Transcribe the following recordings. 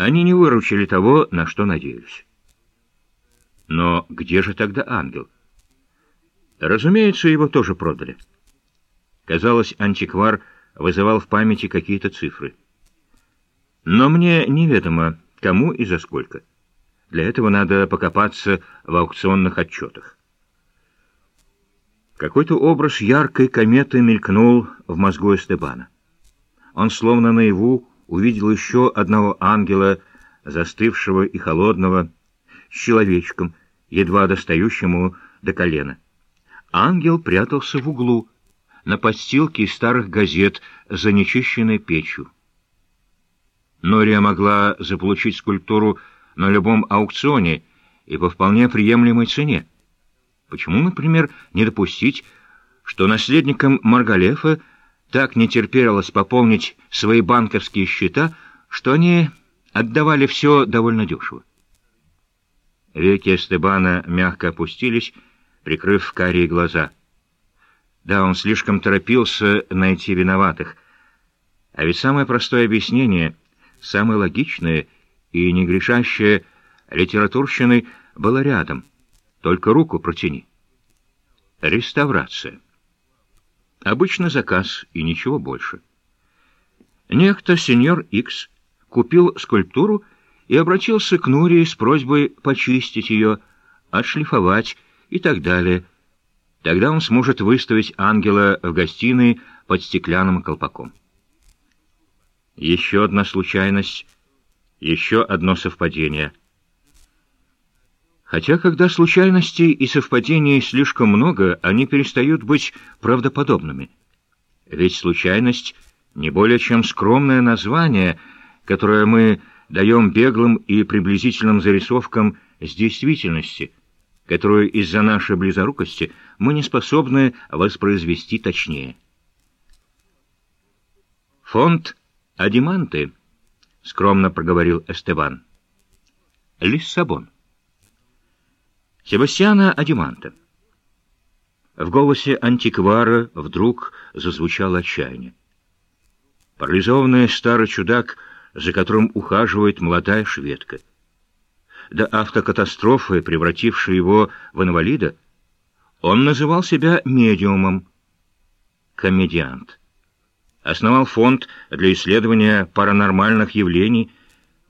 Они не выручили того, на что надеялись. Но где же тогда ангел? Разумеется, его тоже продали. Казалось, антиквар вызывал в памяти какие-то цифры. Но мне неведомо, кому и за сколько. Для этого надо покопаться в аукционных отчетах. Какой-то образ яркой кометы мелькнул в мозгу Эстебана. Он словно наяву увидел еще одного ангела, застывшего и холодного, с человечком, едва достающему до колена. Ангел прятался в углу, на подстилке из старых газет за нечищенной печью. Нория могла заполучить скульптуру на любом аукционе и по вполне приемлемой цене. Почему, например, не допустить, что наследникам Маргалефа так не терпелось пополнить свои банковские счета, что они отдавали все довольно дешево? Веки Эстебана мягко опустились, прикрыв карие глаза. Да, он слишком торопился найти виноватых. А ведь самое простое объяснение, самое логичное и не грешащее литературщины было рядом. Только руку протяни. Реставрация. Обычно заказ и ничего больше. Некто, сеньор Икс, купил скульптуру и обратился к Нурии с просьбой почистить ее, отшлифовать и так далее. Тогда он сможет выставить ангела в гостиной под стеклянным колпаком. Еще одна случайность, еще одно совпадение — Хотя, когда случайностей и совпадений слишком много, они перестают быть правдоподобными. Ведь случайность — не более чем скромное название, которое мы даем беглым и приблизительным зарисовкам с действительности, которую из-за нашей близорукости мы не способны воспроизвести точнее. «Фонд Адиманты», — скромно проговорил Эстебан. «Лиссабон». Себастьяна Адиманта. В голосе антиквара вдруг зазвучало отчаяние. Парализованный старый чудак, за которым ухаживает молодая шведка. До автокатастрофы, превратившей его в инвалида, он называл себя медиумом. Комедиант. Основал фонд для исследования паранормальных явлений.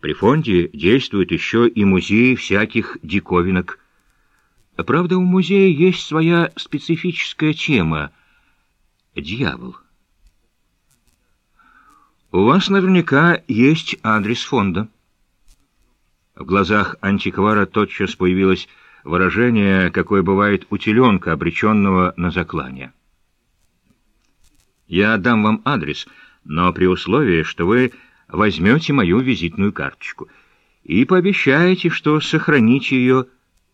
При фонде действует еще и музей всяких диковинок Правда, у музея есть своя специфическая тема — дьявол. У вас наверняка есть адрес фонда. В глазах антиквара тотчас появилось выражение, какое бывает у теленка, обреченного на заклание. Я дам вам адрес, но при условии, что вы возьмете мою визитную карточку и пообещаете, что сохраните ее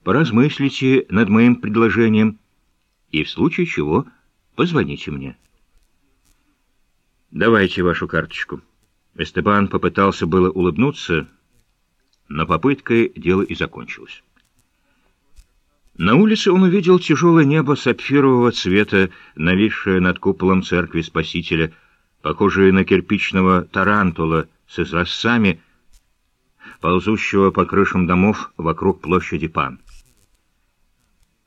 поразмыслите над моим предложением и в случае чего позвоните мне. Давайте вашу карточку. Эстебан попытался было улыбнуться, но попыткой дело и закончилось. На улице он увидел тяжелое небо сапфирового цвета, нависшее над куполом церкви Спасителя, похожее на кирпичного тарантула с изразцами, ползущего по крышам домов вокруг площади Пан.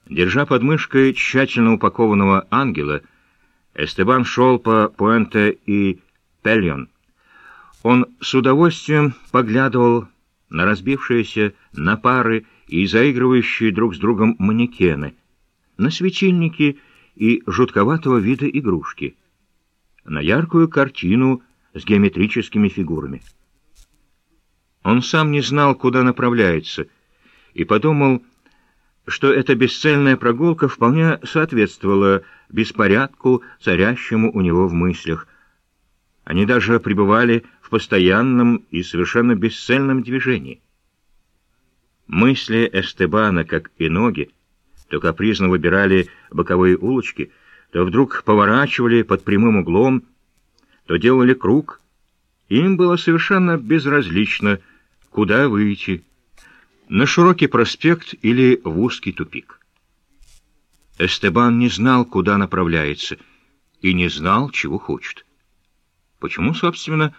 Держа под мышкой тщательно упакованного ангела, Эстебан шел по Пуэнте и Пельон. Он с удовольствием поглядывал на разбившиеся на пары и заигрывающие друг с другом манекены, на светильники и жутковатого вида игрушки, на яркую картину с геометрическими фигурами. Он сам не знал, куда направляется, и подумал, что эта бесцельная прогулка вполне соответствовала беспорядку, царящему у него в мыслях. Они даже пребывали в постоянном и совершенно бесцельном движении. Мысли Эстебана, как и ноги, то капризно выбирали боковые улочки, то вдруг поворачивали под прямым углом, то делали круг. Им было совершенно безразлично, куда выйти, на широкий проспект или в узкий тупик. Эстебан не знал, куда направляется, и не знал, чего хочет. Почему, собственно,